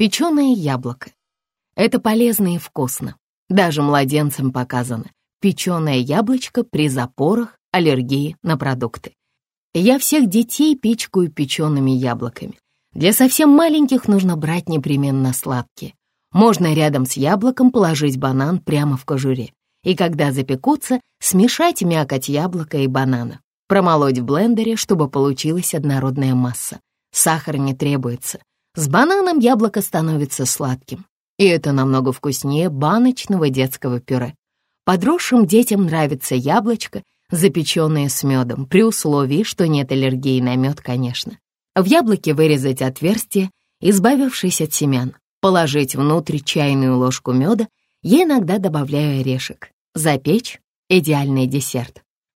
Печеное яблоко. Это полезно и вкусно. Даже младенцам показано. Печеное яблочко при запорах, аллергии на продукты. Я всех детей пичкаю печеными яблоками. Для совсем маленьких нужно брать непременно сладкие. Можно рядом с яблоком положить банан прямо в кожуре. И когда запекутся, смешать мякоть яблока и банана. Промолоть в блендере, чтобы получилась однородная масса. Сахар не требуется. С бананом яблоко становится сладким. И это намного вкуснее баночного детского пюре. Подросшим детям нравится яблочко, запеченное с медом, при условии, что нет аллергии на мед, конечно. В яблоке вырезать отверстие, избавившись от семян, положить внутрь чайную ложку меда, я иногда добавляю орешек. Запечь — идеальный десерт.